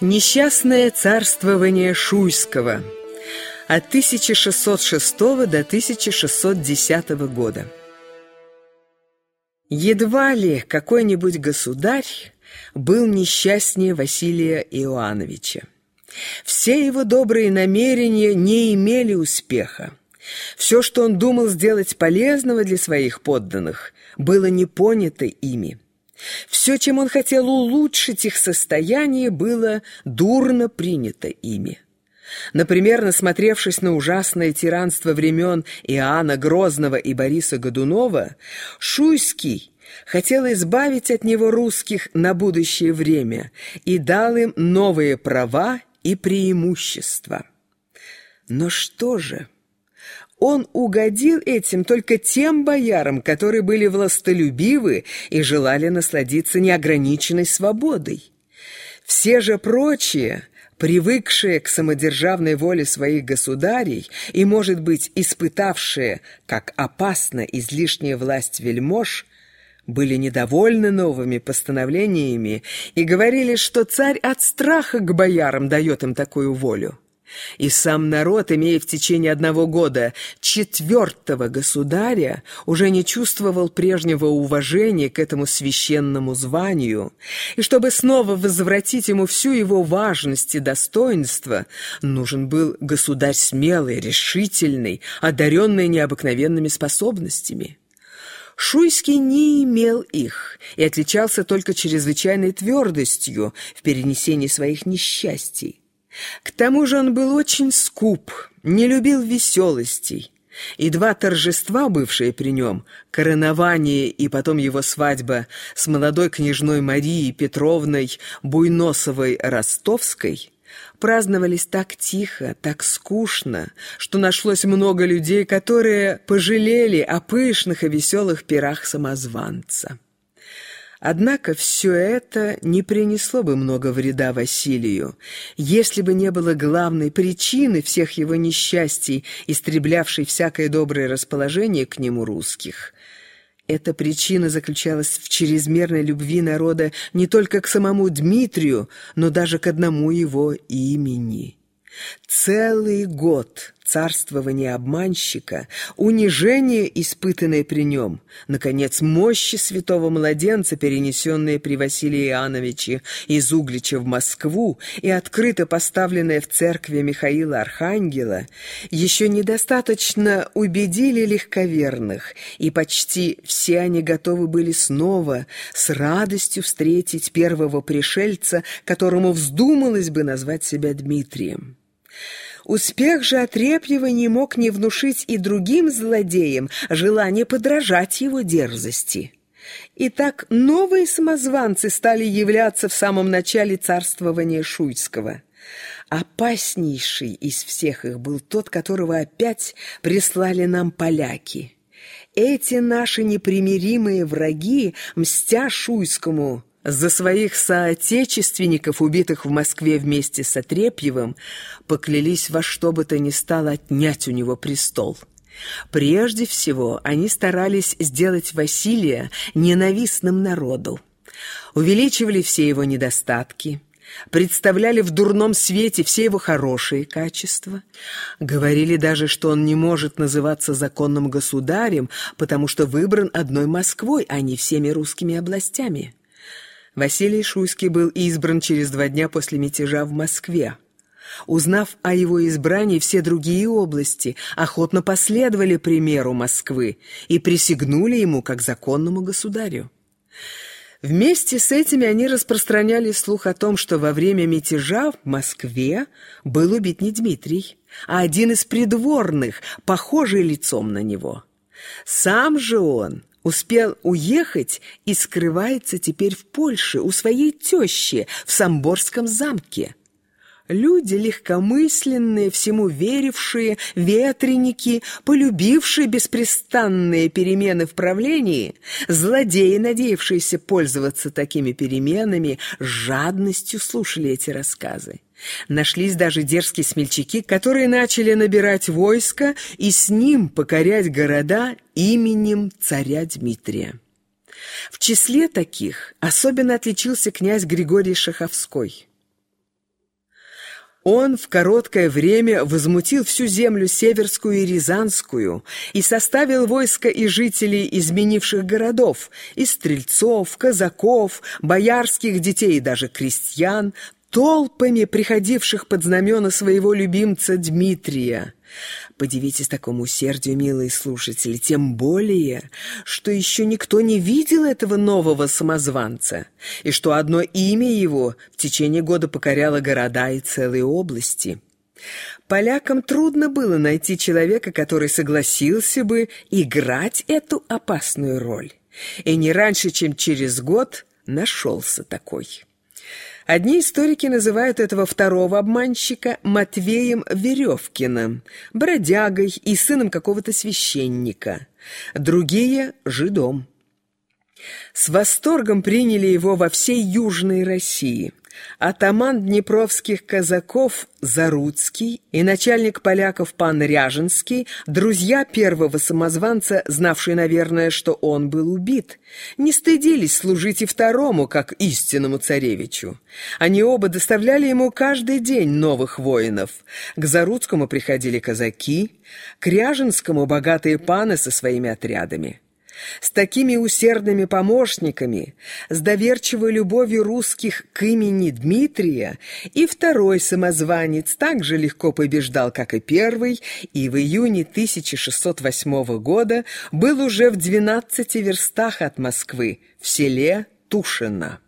Несчастное царствование Шуйского от 1606 до 1610 года. Едва ли какой-нибудь государь был несчастнее Василия Иоановича. Все его добрые намерения не имели успеха. Все, что он думал сделать полезного для своих подданных, было не понято ими. Все, чем он хотел улучшить их состояние, было дурно принято ими. Например, насмотревшись на ужасное тиранство времен Иоанна Грозного и Бориса Годунова, Шуйский хотел избавить от него русских на будущее время и дал им новые права и преимущества. Но что же? Он угодил этим только тем боярам, которые были властолюбивы и желали насладиться неограниченной свободой. Все же прочие, привыкшие к самодержавной воле своих государей и, может быть, испытавшие, как опасна излишняя власть вельмож, были недовольны новыми постановлениями и говорили, что царь от страха к боярам дает им такую волю. И сам народ, имея в течение одного года четвертого государя, уже не чувствовал прежнего уважения к этому священному званию, и чтобы снова возвратить ему всю его важность и достоинство, нужен был государь смелый, решительный, одаренный необыкновенными способностями. Шуйский не имел их и отличался только чрезвычайной твердостью в перенесении своих несчастий. К тому же он был очень скуп, не любил веселостей. И два торжества, бывшие при нем, коронование и потом его свадьба с молодой княжной Марией Петровной Буйносовой-Ростовской, праздновались так тихо, так скучно, что нашлось много людей, которые пожалели о пышных и веселых пирах самозванца. Однако все это не принесло бы много вреда Василию, если бы не было главной причины всех его несчастий, истреблявшей всякое доброе расположение к нему русских. Эта причина заключалась в чрезмерной любви народа не только к самому Дмитрию, но даже к одному его имени. Целый год царствования обманщика, унижение, испытанное при нем, наконец, мощи святого младенца, перенесенные при Василии Иоанновиче из Углича в Москву и открыто поставленное в церкви Михаила Архангела, еще недостаточно убедили легковерных, и почти все они готовы были снова с радостью встретить первого пришельца, которому вздумалось бы назвать себя Дмитрием. Успех же Отрепьева не мог не внушить и другим злодеям желание подражать его дерзости. Итак, новые самозванцы стали являться в самом начале царствования Шуйского. Опаснейший из всех их был тот, которого опять прислали нам поляки. Эти наши непримиримые враги, мстя Шуйскому, за своих соотечественников, убитых в Москве вместе с Отрепьевым, поклялись во что бы то ни стало отнять у него престол. Прежде всего, они старались сделать Василия ненавистным народу. Увеличивали все его недостатки, представляли в дурном свете все его хорошие качества, говорили даже, что он не может называться законным государем, потому что выбран одной Москвой, а не всеми русскими областями. Василий Шуйский был избран через два дня после мятежа в Москве. Узнав о его избрании, все другие области охотно последовали примеру Москвы и присягнули ему как законному государю. Вместе с этими они распространяли слух о том, что во время мятежа в Москве был убит не Дмитрий, а один из придворных, похожий лицом на него. Сам же он успел уехать и скрывается теперь в Польше у своей тещи в Самборском замке. Люди легкомысленные, всему верившие, ветреники, полюбившие беспрестанные перемены в правлении, злодеи, надеявшиеся пользоваться такими переменами, жадностью слушали эти рассказы. Нашлись даже дерзкие смельчаки, которые начали набирать войско и с ним покорять города именем царя Дмитрия. В числе таких особенно отличился князь Григорий Шаховской. Он в короткое время возмутил всю землю Северскую и Рязанскую и составил войско и жителей изменивших городов, из стрельцов, казаков, боярских детей и даже крестьян, толпами приходивших под знамена своего любимца Дмитрия. Подивитесь такому усердию, милые слушатели, тем более, что еще никто не видел этого нового самозванца, и что одно имя его в течение года покоряло города и целые области. Полякам трудно было найти человека, который согласился бы играть эту опасную роль. И не раньше, чем через год, нашелся такой. Одни историки называют этого второго обманщика Матвеем Веревкиным, бродягой и сыном какого-то священника, другие – жидом. С восторгом приняли его во всей Южной России. Атаман днепровских казаков Заруцкий и начальник поляков пан Ряженский, друзья первого самозванца, знавшие, наверное, что он был убит, не стыдились служить и второму, как истинному царевичу. Они оба доставляли ему каждый день новых воинов. К Заруцкому приходили казаки, к Ряженскому богатые паны со своими отрядами. С такими усердными помощниками, с доверчивой любовью русских к имени Дмитрия, и второй самозванец так же легко побеждал, как и первый, и в июне 1608 года был уже в 12 верстах от Москвы, в селе Тушино.